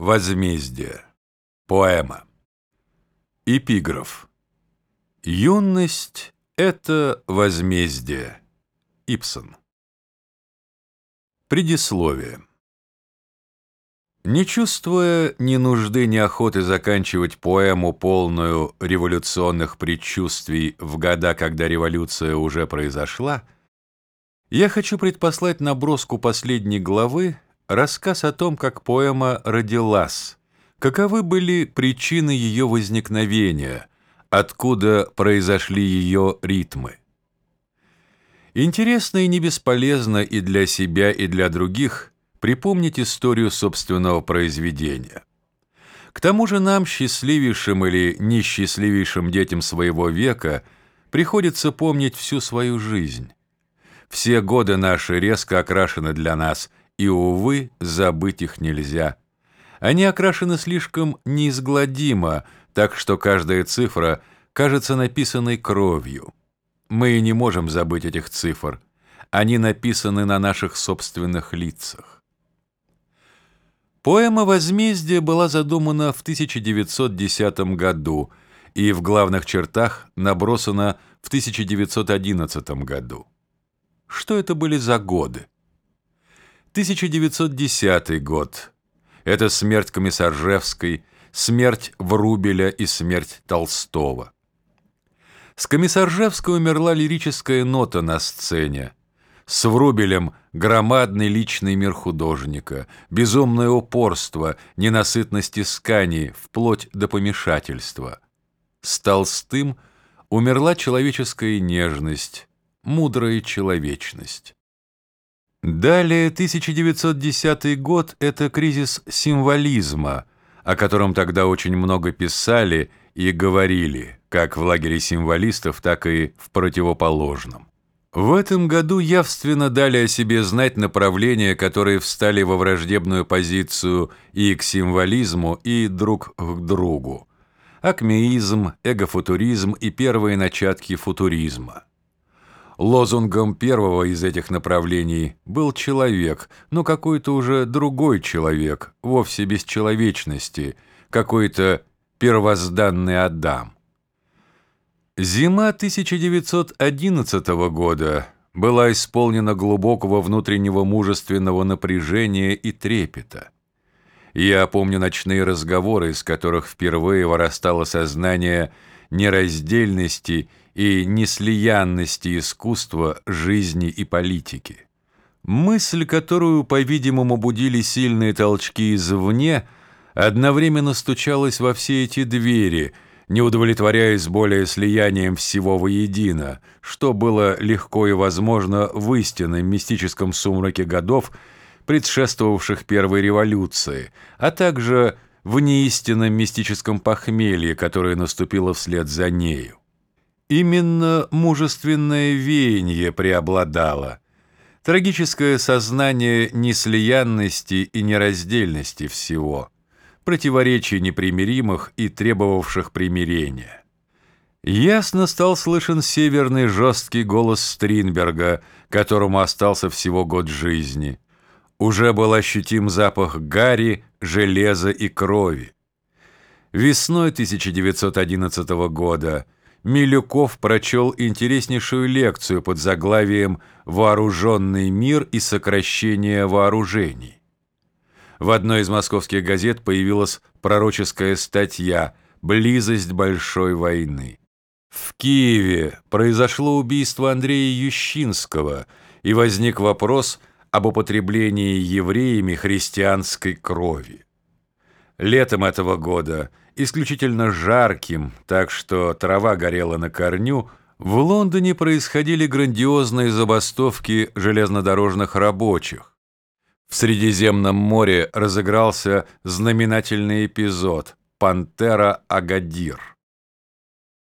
Возмездие. Поэма. Эпиграф. Юность — это возмездие. Ипсон. Предисловие. Не чувствуя ни нужды, ни охоты заканчивать поэму, полную революционных предчувствий в года, когда революция уже произошла, я хочу предпослать наброску последней главы рассказ о том, как поэма родилась, каковы были причины ее возникновения, откуда произошли ее ритмы. Интересно и не бесполезно и для себя, и для других припомнить историю собственного произведения. К тому же нам, счастливейшим или несчастливейшим детям своего века, приходится помнить всю свою жизнь. Все годы наши резко окрашены для нас – и, увы, забыть их нельзя. Они окрашены слишком неизгладимо, так что каждая цифра кажется написанной кровью. Мы и не можем забыть этих цифр. Они написаны на наших собственных лицах. Поэма «Возмездие» была задумана в 1910 году и в главных чертах набросана в 1911 году. Что это были за годы? 1910 год. Это смерть Комиссаржевской, смерть Врубеля и смерть Толстого. С Комиссаржевской умерла лирическая нота на сцене. С Врубелем громадный личный мир художника, безумное упорство, ненасытность исканий, вплоть до помешательства. С Толстым умерла человеческая нежность, мудрая человечность. Далее 1910 год – это кризис символизма, о котором тогда очень много писали и говорили, как в лагере символистов, так и в противоположном. В этом году явственно дали о себе знать направления, которые встали во враждебную позицию и к символизму, и друг к другу. Акмеизм, эгофутуризм и первые начатки футуризма – Лозунгом первого из этих направлений был человек, но какой-то уже другой человек, вовсе без человечности, какой-то первозданный Адам. Зима 1911 года была исполнена глубокого внутреннего мужественного напряжения и трепета. Я помню ночные разговоры, из которых впервые вырастало сознание нераздельности и неслиянности искусства, жизни и политики. Мысль, которую, по-видимому, будили сильные толчки извне, одновременно стучалась во все эти двери, не удовлетворяясь более слиянием всего воедино, что было легко и возможно в истинном мистическом сумраке годов, предшествовавших Первой революции, а также в неистинном мистическом похмелье, которое наступило вслед за нею. Именно мужественное веяние преобладало, трагическое сознание неслиянности и нераздельности всего, противоречий непримиримых и требовавших примирения. Ясно стал слышен северный жесткий голос Стринберга, которому остался всего год жизни. Уже был ощутим запах гари, железа и крови. Весной 1911 года – Милюков прочел интереснейшую лекцию под заглавием «Вооруженный мир и сокращение вооружений». В одной из московских газет появилась пророческая статья «Близость большой войны». В Киеве произошло убийство Андрея Ющинского, и возник вопрос об употреблении евреями христианской крови. Летом этого года исключительно жарким, так что трава горела на корню, в Лондоне происходили грандиозные забастовки железнодорожных рабочих. В Средиземном море разыгрался знаменательный эпизод «Пантера Агадир».